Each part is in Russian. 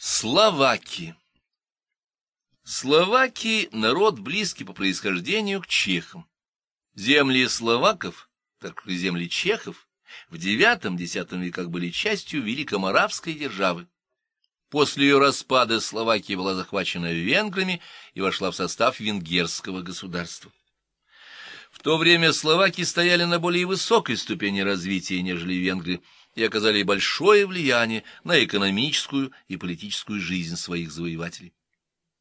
Словаки Словаки — народ близкий по происхождению к чехам. Земли словаков, так как и земли чехов, в IX-X веках были частью Великоморавской державы. После ее распада Словакия была захвачена венграми и вошла в состав венгерского государства. В то время словаки стояли на более высокой ступени развития, нежели венгры, и оказали большое влияние на экономическую и политическую жизнь своих завоевателей.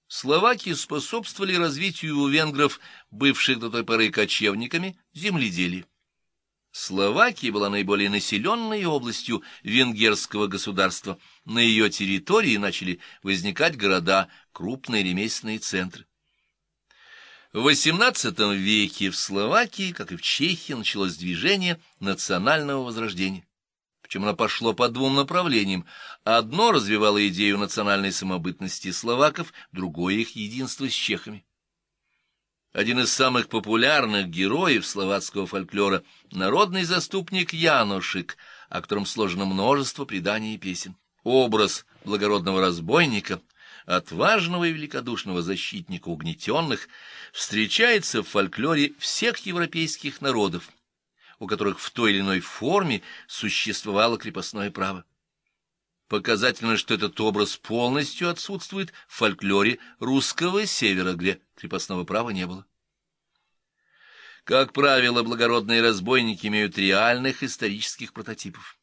Словаки способствовали развитию у венгров, бывших до той поры кочевниками, земледелия. Словакия была наиболее населенной областью венгерского государства. На ее территории начали возникать города, крупные ремесленные центры. В XVIII веке в Словакии, как и в Чехии, началось движение национального возрождения. Причем оно пошло по двум направлениям. Одно развивало идею национальной самобытности словаков, другое — их единство с чехами. Один из самых популярных героев словацкого фольклора — народный заступник Янушек, о котором сложено множество преданий и песен. Образ благородного разбойника, отважного и великодушного защитника угнетенных, встречается в фольклоре всех европейских народов, у которых в той или иной форме существовало крепостное право. Показательно, что этот образ полностью отсутствует в фольклоре русского севера, где крепостного права не было. Как правило, благородные разбойники имеют реальных исторических прототипов.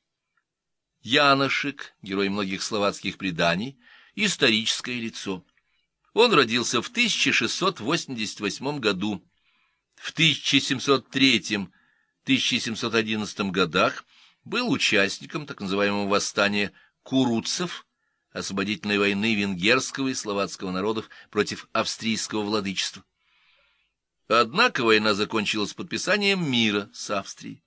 Яношек, герой многих словацких преданий, историческое лицо. Он родился в 1688 году. В 1703 1711 годах был участником так называемого восстания куруцев, освободительной войны венгерского и словацкого народов против австрийского владычества. Однако война закончилась подписанием мира с Австрией.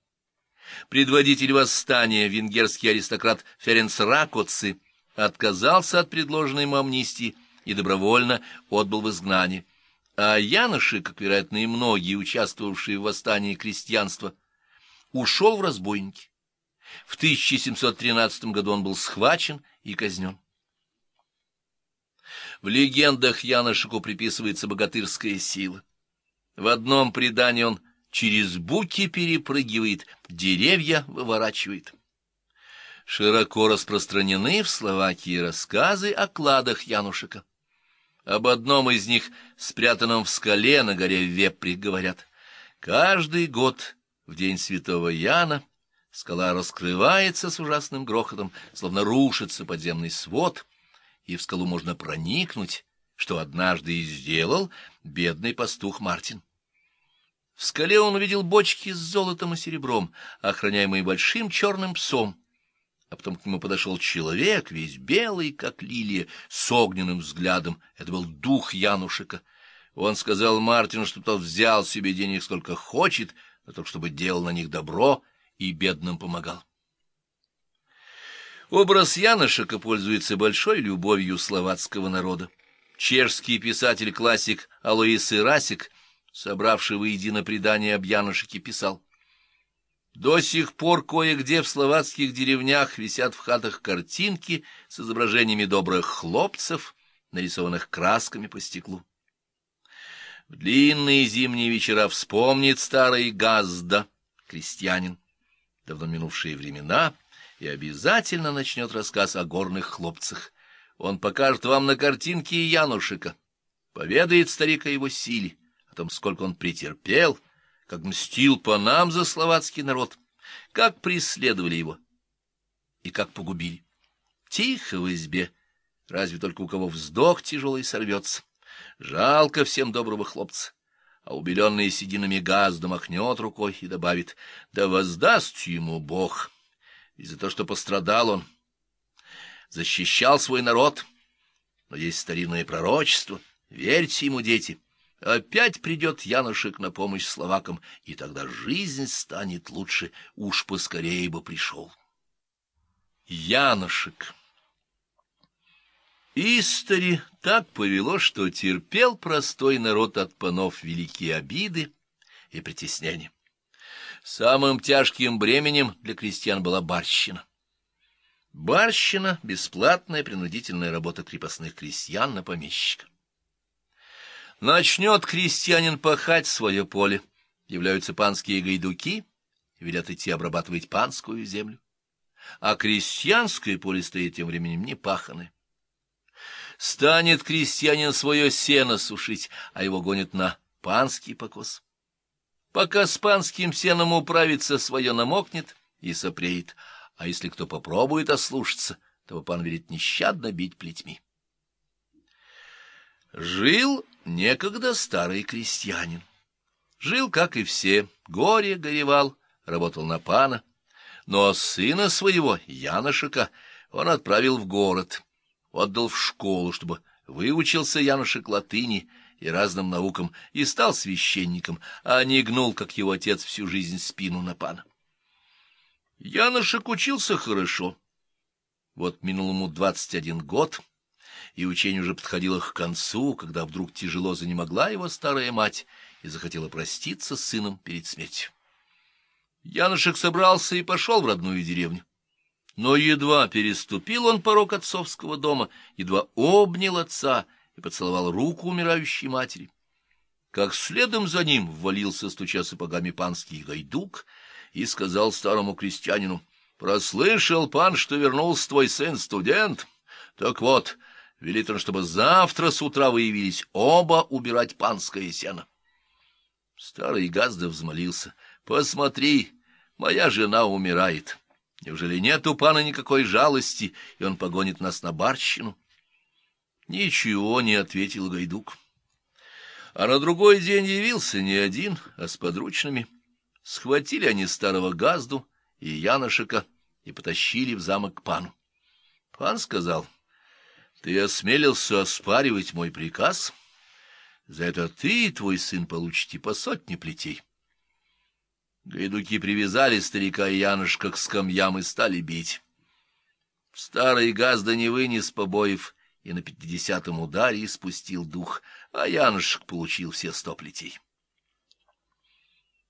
Предводитель восстания, венгерский аристократ Ференц Ракоци, отказался от предложенной ему амнистии и добровольно отбыл в изгнание. А Яноши, как, вероятно, и многие участвовавшие в восстании крестьянства, ушел в разбойники. В 1713 году он был схвачен и казнен. В легендах Яношику приписывается богатырская сила. В одном предании он через буки перепрыгивает, деревья выворачивает. Широко распространены в Словакии рассказы о кладах Янушика. Об одном из них, спрятанном в скале на горе Вепри, говорят. Каждый год в день святого Яна скала раскрывается с ужасным грохотом, словно рушится подземный свод, и в скалу можно проникнуть, что однажды и сделал бедный пастух Мартин. В скале он увидел бочки с золотом и серебром, охраняемые большим черным псом, а потом к нему подошел человек, весь белый, как лилия, с огненным взглядом. Это был дух Янушика. Он сказал Мартину, что тот взял себе денег сколько хочет — а только чтобы делал на них добро и бедным помогал. Образ Яношека пользуется большой любовью словацкого народа. Чешский писатель-классик Алоис Ирасик, собравший воедино предание об Яношеке, писал «До сих пор кое-где в словацких деревнях висят в хатах картинки с изображениями добрых хлопцев, нарисованных красками по стеклу. В длинные зимние вечера вспомнит старый Газда, крестьянин, давно минувшие времена, и обязательно начнет рассказ о горных хлопцах. Он покажет вам на картинке Янушика, поведает старик о его силе, о том, сколько он претерпел, как мстил по нам за словацкий народ, как преследовали его и как погубили. Тихо в избе, разве только у кого вздох тяжелый сорвется. Жалко всем доброго хлопца. А убеленный сединами газ домахнет рукой и добавит, да воздаст ему Бог. И за то, что пострадал он, защищал свой народ. Но есть старинное пророчество, верьте ему, дети. Опять придет Янушек на помощь словакам, и тогда жизнь станет лучше, уж поскорее бы пришел. Янушек Истори так повело, что терпел простой народ от панов великие обиды и притеснения. Самым тяжким бременем для крестьян была барщина. Барщина — бесплатная принудительная работа крепостных крестьян на помещика. Начнет крестьянин пахать свое поле, являются панские гайдуки, велят идти обрабатывать панскую землю. А крестьянское поле стоит тем временем не паханы. Станет крестьянин свое сено сушить, а его гонят на панский покос. Пока с панским сеном управится, свое намокнет и сопреет, а если кто попробует ослушаться, то пан велит нещадно бить плетьми. Жил некогда старый крестьянин. Жил, как и все, горе горевал, работал на пана, но сына своего, Яношика, он отправил в город, отдал в школу, чтобы выучился Янушек латыни и разным наукам и стал священником, а не гнул, как его отец, всю жизнь спину на пана. Яношек учился хорошо. Вот минул ему двадцать один год, и учение уже подходило к концу, когда вдруг тяжело занемогла его старая мать и захотела проститься с сыном перед смертью. Яношек собрался и пошел в родную деревню. Но едва переступил он порог отцовского дома, едва обнял отца и поцеловал руку умирающей матери. Как следом за ним ввалился, стуча сапогами, панский гайдук — и сказал старому крестьянину, «Прослышал, пан, что вернулся твой сын-студент? Так вот, велит он, чтобы завтра с утра вы явились оба убирать панское сено». Старый Газда взмолился, «Посмотри, моя жена умирает. Неужели нет у пана никакой жалости, и он погонит нас на барщину?» Ничего не ответил Гайдук. А на другой день явился не один, а с подручными — Схватили они старого Газду и Яношика и потащили в замок к пану. Пан сказал, — Ты осмелился оспаривать мой приказ? За это ты и твой сын получите по сотне плетей. Гайдуки привязали старика и Яношка к скамьям и стали бить. Старый Газда не вынес побоев и на пятидесятом ударе испустил дух, а Яношек получил все сто плетей.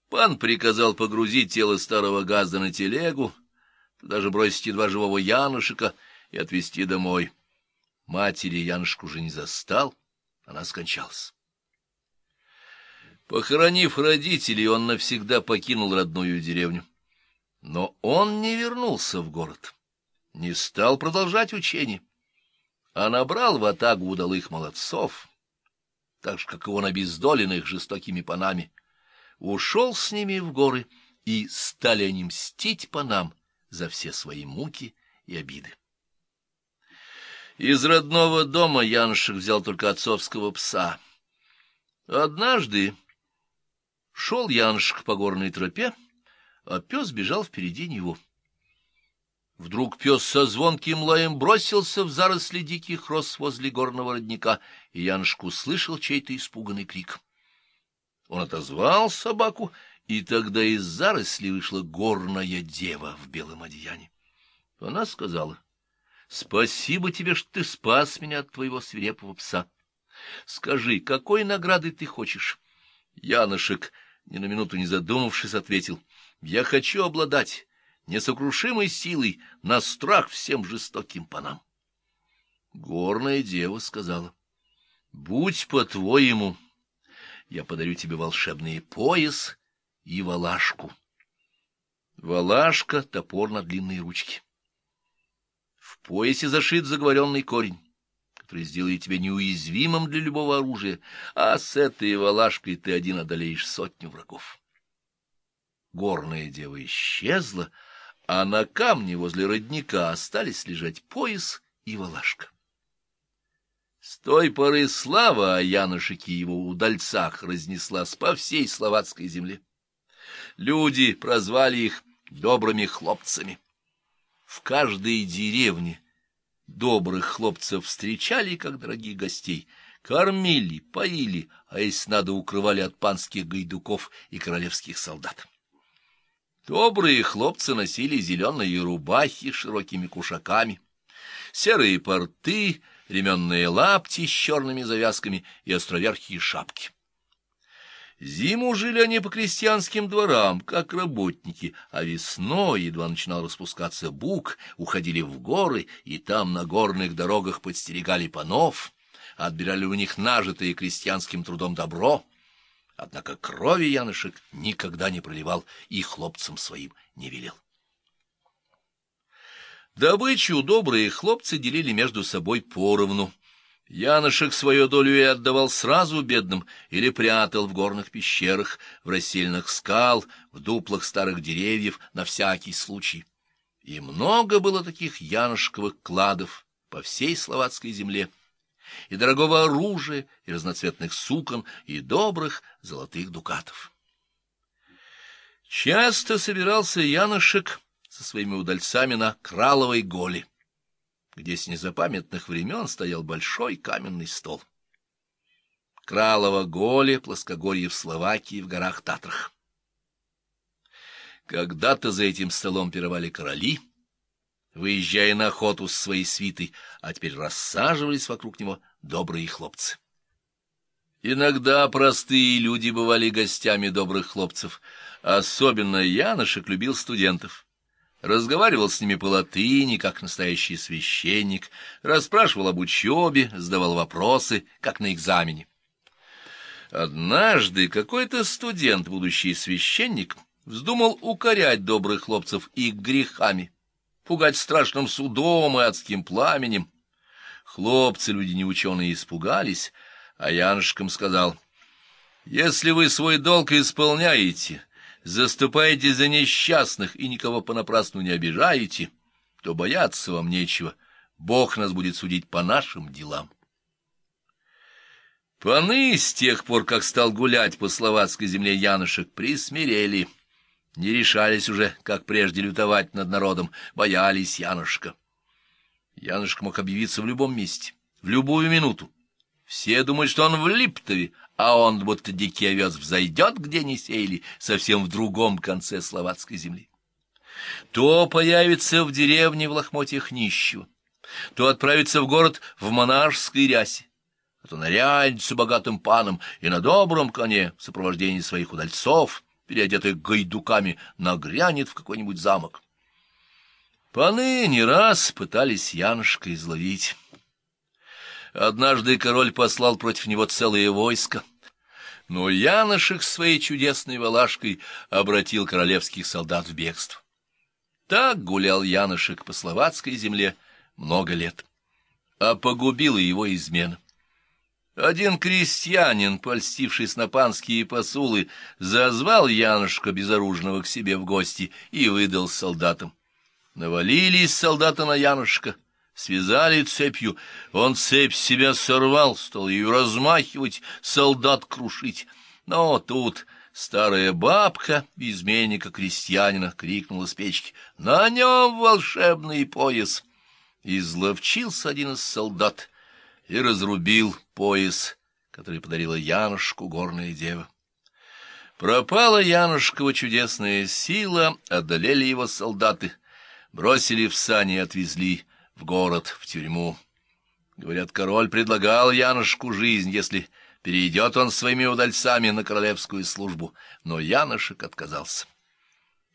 Пан приказал погрузить тело старого газда на телегу, туда же бросить едва живого Янушика и отвезти домой. Матери Янушек уже не застал, она скончалась. Похоронив родителей, он навсегда покинул родную деревню. Но он не вернулся в город, не стал продолжать учение, а набрал в атагу удалых молодцов, так же, как и он обездоленных жестокими панами, ушел с ними в горы, и стали они мстить по нам за все свои муки и обиды. Из родного дома Яншик взял только отцовского пса. Однажды шел Яншик по горной тропе, а пес бежал впереди него. Вдруг пес со звонким лаем бросился в заросли диких роз возле горного родника, и Яншик услышал чей-то испуганный крик — он отозвал собаку, и тогда из заросли вышла горная дева в белом одеянии. Она сказала, — Спасибо тебе, что ты спас меня от твоего свирепого пса. Скажи, какой награды ты хочешь? Яношек, ни на минуту не задумавшись, ответил, — Я хочу обладать несокрушимой силой на страх всем жестоким панам. Горная дева сказала, — Будь по-твоему, — я подарю тебе волшебный пояс и валашку. Валашка — топор на длинные ручки. В поясе зашит заговоренный корень, который сделает тебя неуязвимым для любого оружия, а с этой валашкой ты один одолеешь сотню врагов. Горная дева исчезла, а на камне возле родника остались лежать пояс и валашка. С той поры слава о Янушике и его удальцах разнеслась по всей словацкой земле. Люди прозвали их добрыми хлопцами. В каждой деревне добрых хлопцев встречали, как дорогих гостей, кормили, поили, а если надо, укрывали от панских гайдуков и королевских солдат. Добрые хлопцы носили зеленые рубахи с широкими кушаками, серые порты, ременные лапти с черными завязками и островерхие шапки. Зиму жили они по крестьянским дворам, как работники, а весной, едва начинал распускаться бук, уходили в горы, и там на горных дорогах подстерегали панов, отбирали у них нажитое крестьянским трудом добро. Однако крови Янышек никогда не проливал и хлопцам своим не велел. Добычу добрые хлопцы делили между собой поровну. Янышек свою долю и отдавал сразу бедным или прятал в горных пещерах, в расселенных скал, в дуплах старых деревьев на всякий случай. И много было таких янышковых кладов по всей словацкой земле, и дорогого оружия, и разноцветных сукон, и добрых золотых дукатов. Часто собирался Янышек со своими удальцами на Краловой голе, где с незапамятных времен стоял большой каменный стол. Кралово голе, плоскогорье в Словакии, в горах Татрах. Когда-то за этим столом пировали короли, выезжая на охоту с своей свитой, а теперь рассаживались вокруг него добрые хлопцы. Иногда простые люди бывали гостями добрых хлопцев, особенно Янышек любил студентов разговаривал с ними по латыни, как настоящий священник, расспрашивал об учебе, задавал вопросы, как на экзамене. Однажды какой-то студент, будущий священник, вздумал укорять добрых хлопцев их грехами, пугать страшным судом и адским пламенем. Хлопцы, люди неученые, испугались, а Янушкам сказал, «Если вы свой долг исполняете, заступаете за несчастных и никого понапрасну не обижаете, то бояться вам нечего. Бог нас будет судить по нашим делам. Паны с тех пор, как стал гулять по словацкой земле Янышек, присмирели. Не решались уже, как прежде, лютовать над народом, боялись Янушка. Янушка мог объявиться в любом месте, в любую минуту. Все думают, что он в Липтове, а он, будто дикий овес, взойдет, где не сеяли, совсем в другом конце словацкой земли. То появится в деревне в лохмотьях нищего, то отправится в город в монашеской рясе, а то нарядится богатым паном и на добром коне в сопровождении своих удальцов, переодетых гайдуками, нагрянет в какой-нибудь замок. Паны не раз пытались Янушка изловить. Однажды король послал против него целое войско. Но Янышек своей чудесной валашкой обратил королевских солдат в бегство. Так гулял Янышек по словацкой земле много лет, а погубила его измена. Один крестьянин, польстившись на панские посулы, зазвал Янушка безоружного к себе в гости и выдал солдатам. Навалились солдаты на Янушка — Связали цепью, он цепь себя сорвал, стал ее размахивать, солдат крушить. Но тут старая бабка, изменника крестьянина, крикнула с печки «На нем волшебный пояс!» Изловчился один из солдат и разрубил пояс, который подарила Янушку горная дева. Пропала Янушкова чудесная сила, одолели его солдаты, бросили в сани и отвезли в город, в тюрьму. Говорят, король предлагал Янушку жизнь, если перейдет он своими удальцами на королевскую службу, но Янушек отказался.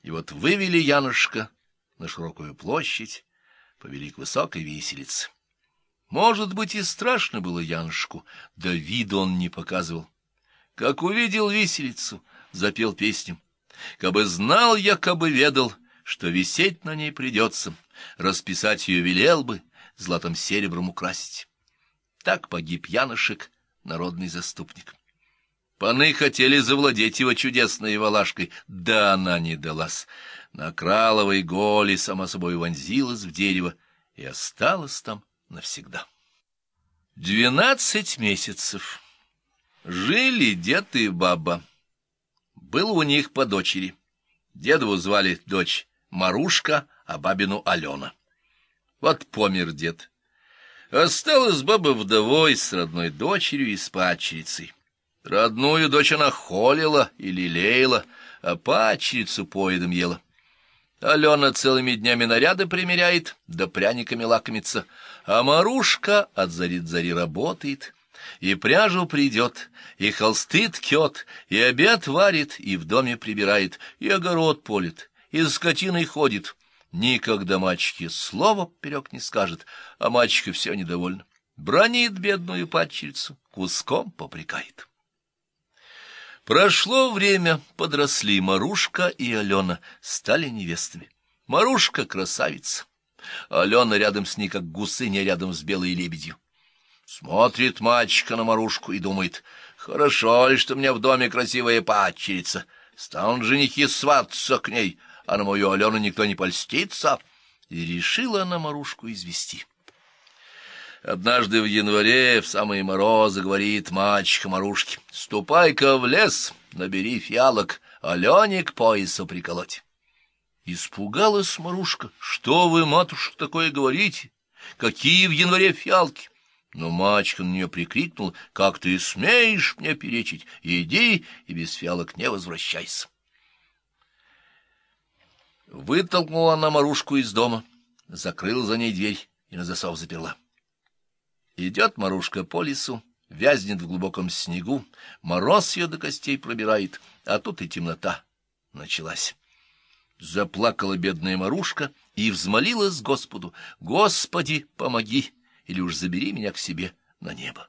И вот вывели Янушка на широкую площадь, повели к высокой виселице. Может быть, и страшно было Янушку, да виду он не показывал. Как увидел виселицу, запел песню. «Кабы знал я, кабы ведал, что висеть на ней придется, расписать ее велел бы, златом серебром украсить. Так погиб Янышек, народный заступник. Паны хотели завладеть его чудесной валашкой, да она не далась. На краловой голе сама собой вонзилась в дерево и осталась там навсегда. Двенадцать месяцев. Жили дед и баба. Было у них по дочери. Дедову звали дочь Марушка, а бабину Алена. Вот помер дед. Осталась баба вдовой с родной дочерью и с падчерицей. Родную дочь она холила и лелеяла, а падчерицу поедом ела. Алена целыми днями наряды примеряет, да пряниками лакомится, а Марушка от зари до зари работает, И пряжу придет, и холсты ткет, и обед варит, и в доме прибирает, и огород полит, и с скотиной ходит. Никогда мальчике слова поперек не скажет, а мальчика все недовольна. Бронит бедную падчерицу, куском попрекает. Прошло время, подросли Марушка и Алена, стали невестами. Марушка — красавица, Алена рядом с ней, как гусыня рядом с белой лебедью. Смотрит мальчика на Марушку и думает, хорошо ли, что у меня в доме красивая падчерица, станут женихи свататься к ней, а на мою Алену никто не польстится. И решила она Марушку извести. Однажды в январе, в самые морозы, говорит мальчика Марушке, «Ступай-ка в лес, набери фиалок, Алене к поясу приколоть». Испугалась Марушка. «Что вы, матушка, такое говорите? Какие в январе фиалки?» Но мачка на нее прикрикнул, «Как ты смеешь мне перечить? Иди и без фиалок не возвращайся». Вытолкнула она Марушку из дома, закрыла за ней дверь и на засов заперла. Идет Марушка по лесу, вязнет в глубоком снегу, мороз ее до костей пробирает, а тут и темнота началась. Заплакала бедная Марушка и взмолилась Господу, «Господи, помоги, или уж забери меня к себе на небо».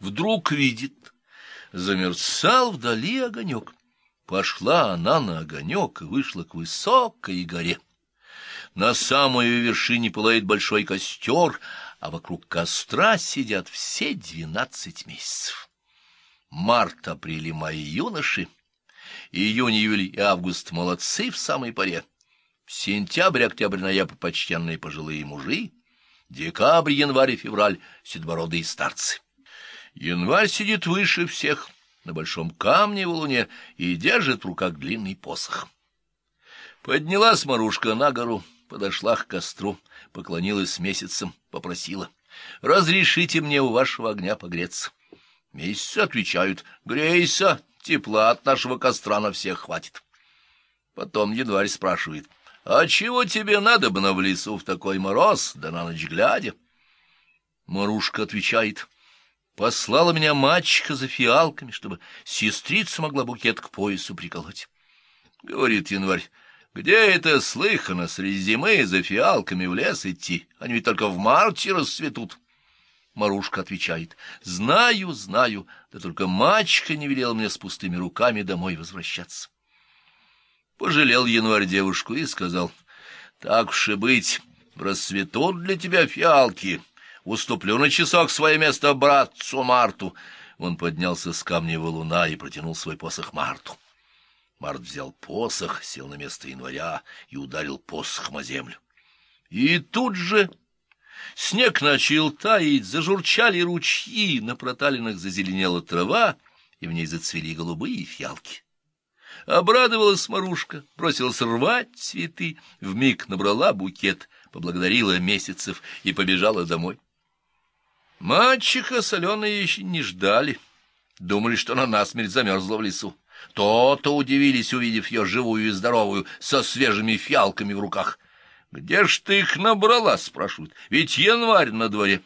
Вдруг видит, замерцал вдали огонек. Пошла она на огонек и вышла к высокой горе. На самой вершине пылает большой костер, а вокруг костра сидят все двенадцать месяцев. Март, апрель и май юноши, июнь, июль и август молодцы в самой поре, сентябрь, октябрь, ноябрь почтенные пожилые мужи, декабрь, январь и февраль седобородые старцы. Январь сидит выше всех, на большом камне в луне, и держит в руках длинный посох. Поднялась Марушка на гору, подошла к костру, поклонилась месяцем, попросила. — Разрешите мне у вашего огня погреться. Месяцы отвечают. — Грейся, тепла от нашего костра на всех хватит. Потом январь спрашивает. — А чего тебе надо бы на в лесу в такой мороз, да на ночь глядя? Марушка отвечает. — Послала меня мачеха за фиалками, чтобы сестрица могла букет к поясу приколоть. Говорит январь. Где это слыхано среди зимы за фиалками в лес идти? Они ведь только в марте расцветут. Марушка отвечает. Знаю, знаю, да только мачка не велела мне с пустыми руками домой возвращаться. Пожалел январь девушку и сказал. Так уж и быть, расцветут для тебя фиалки. Уступлю на часок свое место братцу Марту. Он поднялся с камня валуна и протянул свой посох Марту. Март взял посох, сел на место января и ударил посохом о землю. И тут же снег начал таять, зажурчали ручьи, на проталинах зазеленела трава, и в ней зацвели голубые фиалки. Обрадовалась Марушка, бросилась рвать цветы, вмиг набрала букет, поблагодарила месяцев и побежала домой. Мальчика соленые еще не ждали, думали, что она насмерть замерзла в лесу. То-то удивились, увидев ее живую и здоровую, со свежими фиалками в руках. «Где ж ты их набрала?» — спрашивают. «Ведь январь на дворе».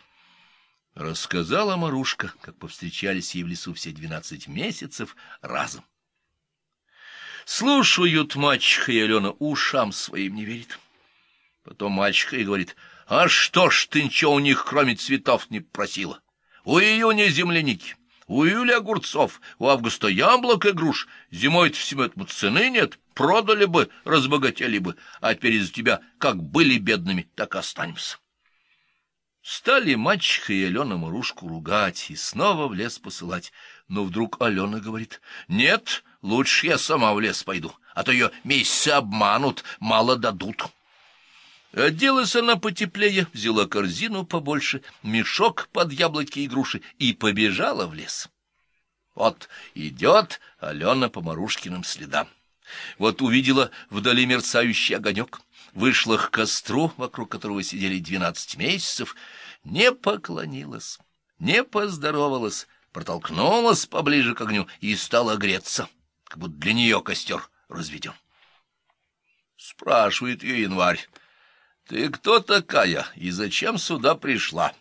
Рассказала Марушка, как повстречались ей в лесу все двенадцать месяцев разом. Слушают мачеха и Алена, ушам своим не верит. Потом мачеха и говорит, «А что ж ты ничего у них, кроме цветов, не просила? У июня земляники, у июля огурцов, у августа яблок и груш. Зимой-то всему этому цены нет, продали бы, разбогатели бы, а теперь из-за тебя как были бедными, так и останемся. Стали мачеха и Алена Марушку ругать и снова в лес посылать. Но вдруг Алена говорит, «Нет, лучше я сама в лес пойду, а то ее месяцы обманут, мало дадут». Оделась она потеплее, взяла корзину побольше, мешок под яблоки и груши и побежала в лес. Вот идет Алена по Марушкиным следам. Вот увидела вдали мерцающий огонек, вышла к костру, вокруг которого сидели двенадцать месяцев, не поклонилась, не поздоровалась, протолкнулась поближе к огню и стала греться, как будто для нее костер разведен. Спрашивает ее январь, — Ты кто такая и зачем сюда пришла?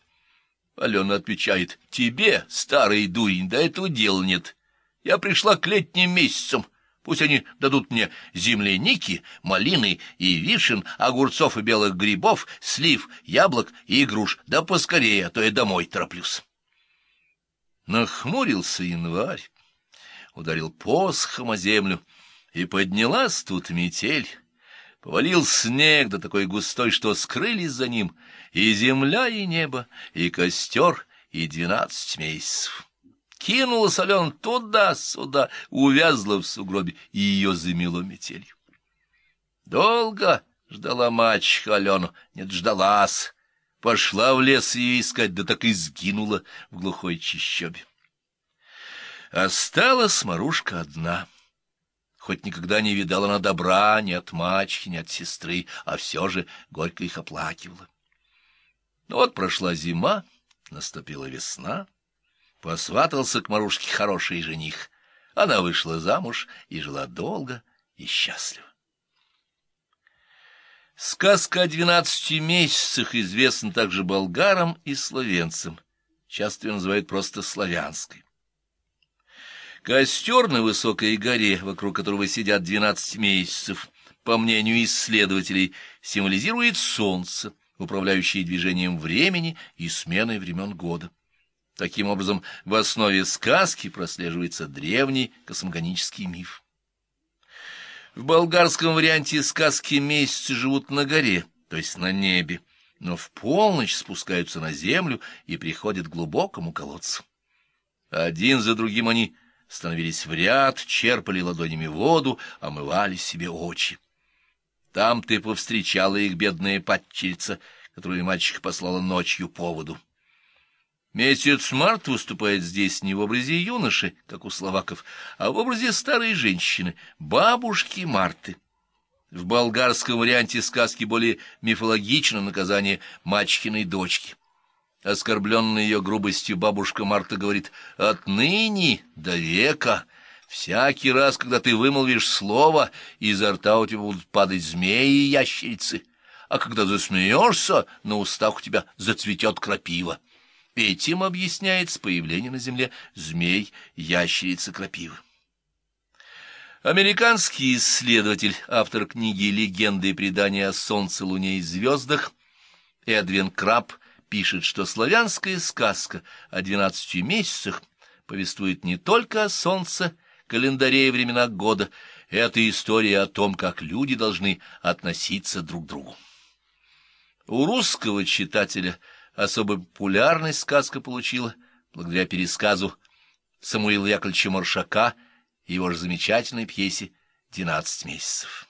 Алена отвечает, тебе, старый дурень, до этого дела нет. Я пришла к летним месяцам. Пусть они дадут мне земляники, малины и вишен, огурцов и белых грибов, слив, яблок и груш. Да поскорее, а то я домой тороплюсь. Нахмурился январь, ударил посохом о землю, и поднялась тут метель. Повалил снег, да такой густой, что скрылись за ним и земля, и небо, и костер, и двенадцать месяцев. Кинулась Алена туда-сюда, увязла в сугробе, и ее замело метелью. Долго ждала мачеха Алену, нет, ждалась. Пошла в лес ее искать, да так и сгинула в глухой чищобе. Осталась Марушка одна — хоть никогда не видала она добра ни от мачехи, ни от сестры, а все же горько их оплакивала. Но ну вот прошла зима, наступила весна, посватался к Марушке хороший жених. Она вышла замуж и жила долго и счастливо. Сказка о двенадцати месяцах известна также болгарам и словенцам. Часто ее называют просто славянской. Костер на высокой горе, вокруг которого сидят двенадцать месяцев, по мнению исследователей, символизирует солнце, управляющее движением времени и сменой времен года. Таким образом, в основе сказки прослеживается древний космогонический миф. В болгарском варианте сказки месяцы живут на горе, то есть на небе, но в полночь спускаются на землю и приходят к глубокому колодцу. Один за другим они становились в ряд, черпали ладонями воду, омывали себе очи. Там ты повстречала их бедная падчерица, которую мальчик послала ночью по воду. Месяц март выступает здесь не в образе юноши, как у словаков, а в образе старой женщины, бабушки Марты. В болгарском варианте сказки более мифологично наказание мачхиной дочки. Оскорбленная ее грубостью бабушка Марта говорит, «Отныне до века, всякий раз, когда ты вымолвишь слово, изо рта у тебя будут падать змеи и ящерицы, а когда засмеешься, на устах у тебя зацветет крапива». Этим объясняется появление на земле змей, ящерицы, крапивы. Американский исследователь, автор книги «Легенды и предания о солнце, луне и звездах» Эдвин Крабб пишет, что славянская сказка о двенадцати месяцах повествует не только о солнце, календаре и временах года, это история о том, как люди должны относиться друг к другу. У русского читателя особую популярность сказка получила благодаря пересказу Самуила Яковлевича Маршака и его же замечательной пьесе «Двенадцать месяцев».